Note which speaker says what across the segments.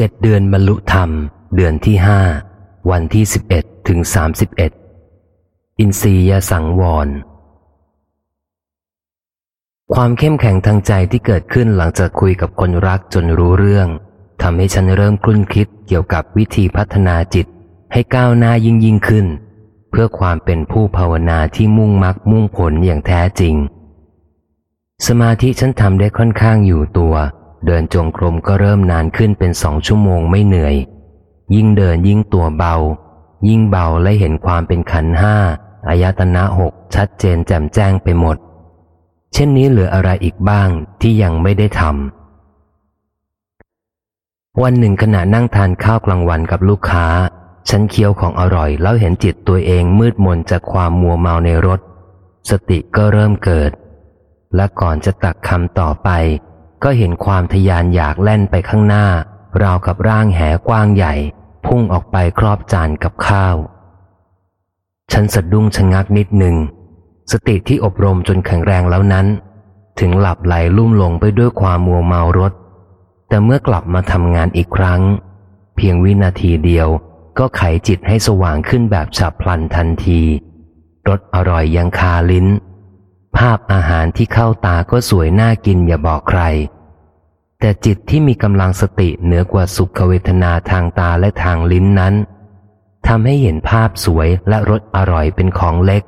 Speaker 1: จ็ดเดือนบรรลุธรรม เดือนที่ห้าวันที่สิบเอ็ดถึงสามสิบเอ็ดอินทรียสังวร ความเข้มแข็งทางใจที่เกิดขึ้นหลังจากคุยกับคนรักจนรู้เรื่องทำให้ฉันเริ่มคลุ่นคิดเกี่ยวกับวิธีพัฒนาจิตให้ก้าวหน้ายิ่งยิ่งขึ้น เพื่อความเป็นผู้ภาวนาที่มุ่งมักมุ่งผลอย่างแท้จริง สมาธิฉันทำได้ค่อนข้างอยู่ตัว เดินจงกรมก็เริ่มนานขึ้นเป็นสองชั่วโมงไม่เหนื่อย ยิ่งเดินยิ่งตัวเบา ยิ่งเบาและเห็นความเป็นขันห้าอายตนะหกชัดเจนแจ่มแจ้งไปหมด เช่นนี้เหลืออะไรอีกบ้างที่ยังไม่ได้ทำวันหนึ่งขณะนั่งทานข้าวกลางวันกับลูกค้า ฉันเคี้ยวของอร่อย แล้วเห็นจิตตัวเองมืดมนจากความมัวเมาในรถ สติก็เริ่มเกิด และก่อนจะตักคำต่อไป ก็เห็นความทยานอยากแล่นไปข้างหน้า ราวกับร่างแหกว้างใหญ่ พุ่งออกไปครอบจานกับข้าว ฉันสะดุ้งชะงักนิดหนึ่ง สติที่อบรมจนแข็งแรงแล้วนั้น ถึงหลับไหลลุ่มลงไปด้วยความมัวเมารถ แต่เมื่อกลับมาทำงานอีกครั้ง เพียงวินาทีเดียวก็ไขจิตให้สว่างขึ้นแบบฉับพลันทันทีรสอร่อยยังคาลิ้น ภาพอาหารที่เข้าตาก็สวยน่ากินอย่าบอกใคร แต่จิตที่มีกำลังสติเหนือกว่าสุขเวทนาทางตาและทางลิ้นนั้นทำให้เห็นภาพสวยและรสอร่อยเป็นของเล็ก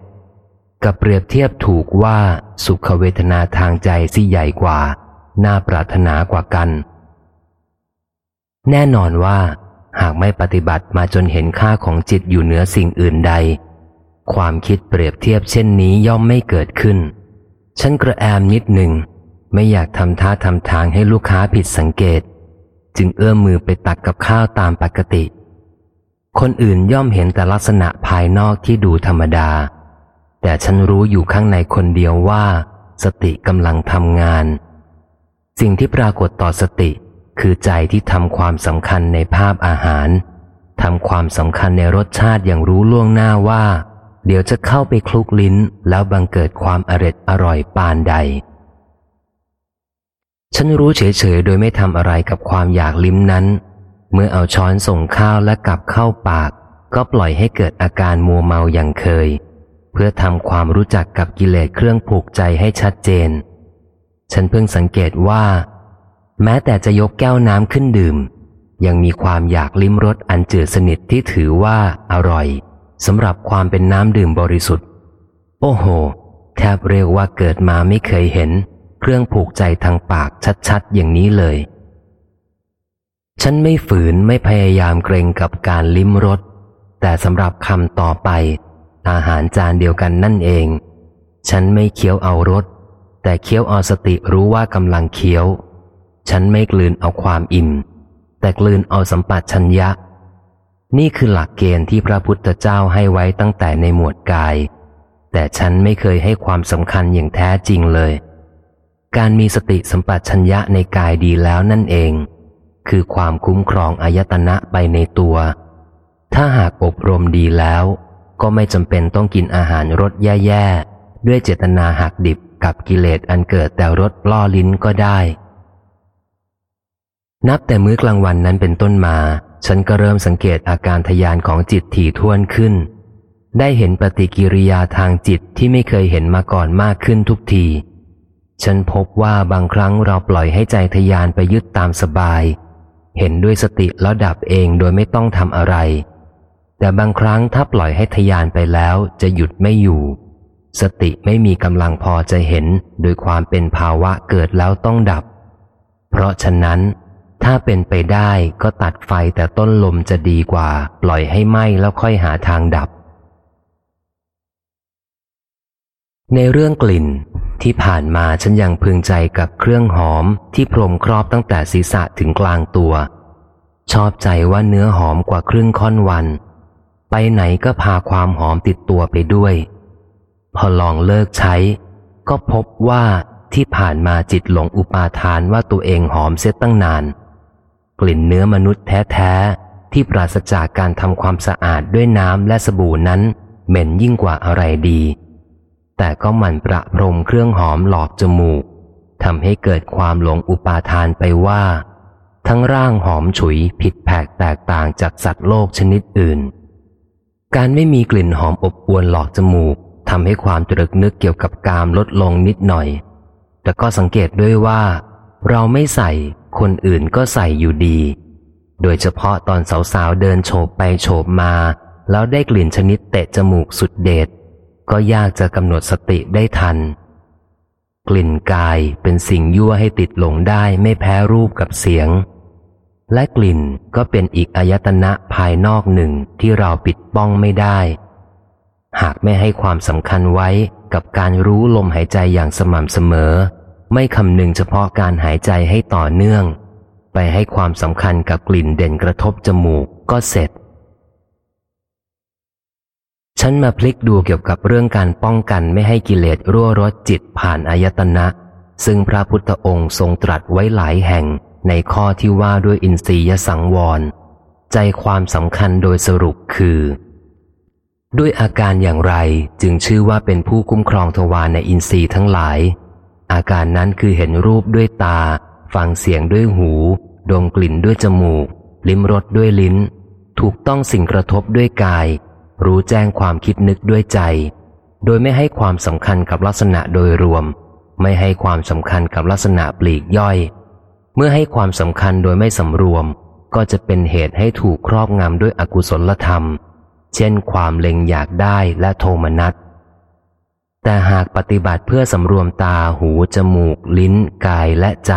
Speaker 1: กับเปรียบเทียบถูกว่าสุขเวทนาทางใจที่ใหญ่กว่า น่าปรารถนากว่ากัน แน่นอนว่า หากไม่ปฏิบัติมาจนเห็นค่าของจิตอยู่เหนือสิ่งอื่นใด ความคิดเปรียบเทียบเช่นนี้ย่อมไม่เกิดขึ้น ฉันกระแอมนิดหนึ่ง ไม่อยากทำท่าทำทางให้ลูกค้าผิดสังเกต จึงเอื้อมมือไปตักกับข้าวตามปกติ คนอื่นย่อมเห็นแต่ลักษณะภายนอกที่ดูธรรมดา แต่ฉันรู้อยู่ข้างในคนเดียวว่า สติกำลังทำงาน สิ่งที่ปรากฏต่อสติ คือใจที่ทำความสำคัญในภาพอาหารทำความสำคัญในรสชาติอย่างรู้ล่วงหน้าว่า เดี๋ยวจะเข้าไปคลุกลิ้นแล้วบังเกิดความอร็ดอร่อยปานใด ฉันรู้เฉยๆ โดยไม่ทำอะไรกับความอยากลิ้มนั้น เมื่อเอาช้อนส่งข้าวและกลับเข้าปาก ก็ปล่อยให้เกิดอาการมัวเมาอย่างเคย เพื่อทำความรู้จักกับกิเลสเครื่องผูกใจให้ชัดเจน ฉันเพิ่งสังเกตว่า แม้แต่จะยกแก้วน้ำขึ้นดื่ม ยังมีความอยากลิ้มรสอันเจือสนิทที่ถือว่าอร่อย สำหรับความเป็นน้ำดื่มบริสุทธิ์ โอ้โห แทบเรียกว่าเกิดมาไม่เคยเห็น เครื่องผูกใจทางปากชัดๆ อย่างนี้เลย ฉันไม่ฝืนไม่พยายามเกรงกับการลิ้มรสแต่สำหรับคำต่อไป อาหารจานเดียวกันนั่นเอง ฉันไม่เคี้ยวเอารสแต่เคี้ยวเอาสติรู้ว่ากำลังเคี้ยว ฉันไม่กลืนเอาความอิ่ม แต่กลืนเอาสัมปัชัญญะ นี่คือหลักเกณฑ์ที่พระพุทธเจ้าให้ไว้ตั้งแต่ในหมวดกาย แต่ฉันไม่เคยให้ความสำคัญอย่างแท้จริงเลย การมีสติสัมปชัญญะในกายดีแล้วนั่นเอง คือความคุ้มครองอายตนะไปในตัว ถ้าหากอบรมดีแล้ว ก็ไม่จำเป็นต้องกินอาหารรสแย่ๆ ด้วยเจตนาหักดิบกับกิเลสอันเกิดแต่รสล่อลิ้นก็ได้ นับแต่มื้อกลางวันนั้นเป็นต้นมา ฉันก็เริ่มสังเกตอาการทยานของจิตถี่ท่วนขึ้น ได้เห็นปฏิกิริยาทางจิตที่ไม่เคยเห็นมาก่อนมากขึ้นทุกที ฉันพบว่าบางครั้งเราปล่อยให้ใจทยานไปยึดตามสบาย เห็นด้วยสติแล้วดับเองโดยไม่ต้องทำอะไร แต่บางครั้งถ้าปล่อยให้ทยานไปแล้วจะหยุดไม่อยู่ สติไม่มีกำลังพอจะเห็นโดยความเป็นภาวะเกิดแล้วต้องดับ เพราะฉะนั้น ถ้าเป็นไปได้ก็ตัดไฟแต่ต้นลมจะดีกว่า ปล่อยให้ไหม้แล้วค่อยหาทางดับ ในเรื่องกลิ่น ที่ผ่านมาฉันยังพึงใจกับเครื่องหอมที่พรมครอบตั้งแต่ศีรษะถึงกลางตัว ชอบใจว่าเนื้อหอมกว่าครึ่งค่อนวัน ไปไหนก็พาความหอมติดตัวไปด้วย พอลองเลิกใช้ ก็พบว่าที่ผ่านมาจิตหลงอุปาทานว่าตัวเองหอมเสียตั้งนาน กลิ่นเนื้อมนุษย์แท้ๆ ที่ปราศจากการทำความสะอาดด้วยน้ำและสบู่นั้น เหม็นยิ่งกว่าอะไรดี แต่ก็หมั่นประพรมเครื่องหอมหลอกจมูกทำให้เกิดความหลงอุปาทานไปว่า ทั้งร่างหอมฉุยผิดแผกแตกต่างจากสัตว์โลกชนิดอื่น การไม่มีกลิ่นหอมอบอวนหลอกจมูกทำให้ความตรึกนึกเกี่ยวกับกามลดลงนิดหน่อย แต่ก็สังเกตด้วยว่า เราไม่ใส่ คนอื่นก็ใส่อยู่ดี โดยเฉพาะตอนสาวๆเดินโฉบไปโฉบมา แล้วได้กลิ่นชนิดเตะจมูกสุดเด็ดก็ยากจะกำหนดสติได้ทัน กลิ่นกายเป็นสิ่งยั่วให้ติดหลงได้ไม่แพ้รูปกับเสียง และกลิ่นก็เป็นอีกอายตนะภายนอกหนึ่งที่เราปิดป้องไม่ได้ หากไม่ให้ความสำคัญไว้กับการรู้ลมหายใจอย่างสม่ำเสมอ ไม่คำนึงเฉพาะการหายใจให้ต่อเนื่อง ไปให้ความสำคัญกับกลิ่นเด่นกระทบจมูกก็เสร็จ ฉันมาพลิกดูเกี่ยวกับเรื่องการป้องกันไม่ให้กิเลสรั่วรสจิตผ่านอายตนะ ซึ่งพระพุทธองค์ทรงตรัสไว้หลายแห่งในข้อที่ว่าด้วยอินทรียสังวร ใจความสำคัญโดยสรุปคือ ด้วยอาการอย่างไรจึงชื่อว่าเป็นผู้คุ้มครองทวารในอินทรีย์ทั้งหลาย อาการนั้นคือเห็นรูปด้วยตา ฟังเสียงด้วยหู ดมกลิ่นด้วยจมูก ลิ้มรสด้วยลิ้น ถูกต้องสิ่งกระทบด้วยกาย รู้แจ้งความคิดนึกด้วยใจ โดยไม่ให้ความสำคัญกับลักษณะโดยรวม ไม่ให้ความสำคัญกับลักษณะปลีกย่อย เมื่อให้ความสำคัญโดยไม่สำรวม ก็จะเป็นเหตุให้ถูกครอบงำด้วยอกุศลธรรม เช่น ความเล็งอยากได้และโทมนัส แต่หากปฏิบัติเพื่อสำรวมตาหูจมูก ลิ้น กายและใจ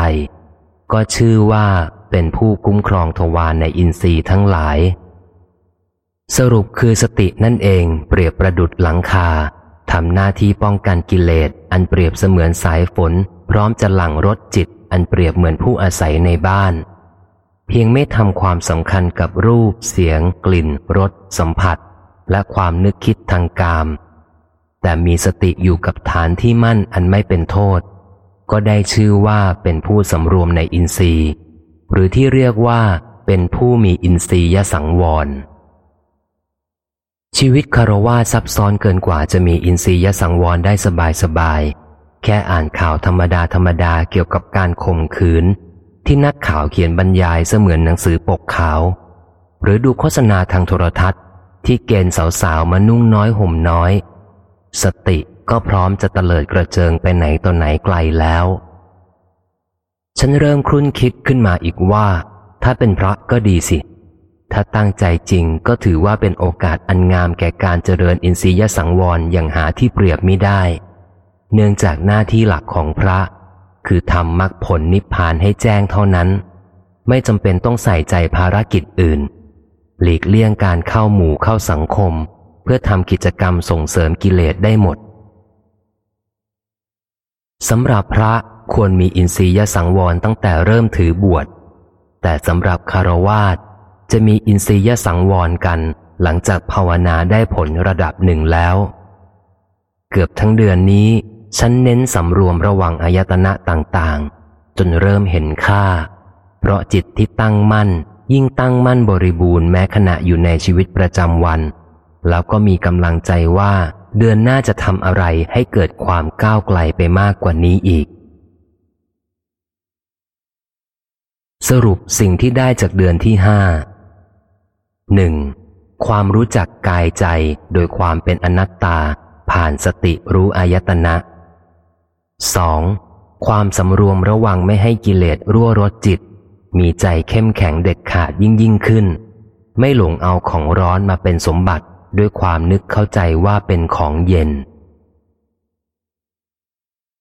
Speaker 1: ก็ชื่อว่าเป็นผู้คุ้มครองทวารในอินทรีย์ทั้งหลาย สรุปคือสตินั่นเองเปรียบประดุดหลังคาทำหน้าที่ป้องกันกิเลส อันเปรียบเสมือนสายฝน พร้อมจะหลั่งรถจิต อันเปรียบเหมือนผู้อาศัยในบ้าน เพียงไม่ทำความสำคัญกับรูป เสียง กลิ่นรสสัมผัส และความนึกคิดทางกาม แต่มีสติอยู่กับฐานที่มั่นอันไม่เป็นโทษ ก็ได้ชื่อว่าเป็นผู้สำรวมในอินทรีย์ หรือที่เรียกว่าเป็นผู้มีอินทรียสังวร ชีวิตคารวาซับซ้อนเกินกว่าจะมีอินทรียสังวรได้สบายสบายแค่อ่านข่าวธรรมดาธรรมดาเกี่ยวกับการข่มขืน ที่นักข่าวเขียนบรรยายเสมือนหนังสือปกขาว หรือดูโฆษณาทางโทรทัศน์ ที่เกณฑ์สาวๆมานุ่งน้อยห่มน้อย สติก็พร้อมจะเตลิดกระเจิงไปไหนต่อไหนไกลแล้ว ฉันเริ่มครุ่นคิดขึ้นมาอีกว่า ถ้าเป็นพระก็ดีสิ ถ้าตั้งใจจริงก็ถือว่าเป็นโอกาสอันงามแก่การเจริญอินทรียสังวรอย่างหาที่เปรียบไม่ได้ เนื่องจากหน้าที่หลักของพระ คือทำมรรคผลนิพพานให้แจ้งเท่านั้น ไม่จำเป็นต้องใส่ใจภารกิจอื่น หลีกเลี่ยงการเข้าหมู่เข้าสังคม เพื่อทำกิจกรรมส่งเสริมกิเลสได้หมดสำหรับพระควรมีอินทรียสังวรตั้งแต่เริ่มถือบวช แต่สำหรับคารวาสจะมีอินทรียสังวรกันหลังจากภาวนาได้ผลระดับหนึ่งแล้ว เกือบทั้งเดือนนี้ ฉันเน้นสำรวมระวังอายตนะต่างๆ จนเริ่มเห็นค่า เพราะจิตที่ตั้งมั่น ยิ่งตั้งมั่นบริบูรณ์แม้ขณะอยู่ในชีวิตประจำวัน แล้วก็มีกำลังใจว่า เดือนหน้าจะทำอะไรให้เกิดความก้าวไกลไปมากกว่านี้อีก สรุปสิ่งที่ได้จากเดือนที่ห้าหนึ่งความรู้จักกายใจโดยความเป็นอนัตตา ผ่านสติรู้อายตนะ 2. ความสำรวมระวังไม่ให้กิเลสรั่วรสจิต มีใจเข้มแข็งเด็ดขาดยิ่งยิ่งขึ้น ไม่หลงเอาของร้อนมาเป็นสมบัติ ด้วยความนึกเข้าใจว่าเป็นของเย็น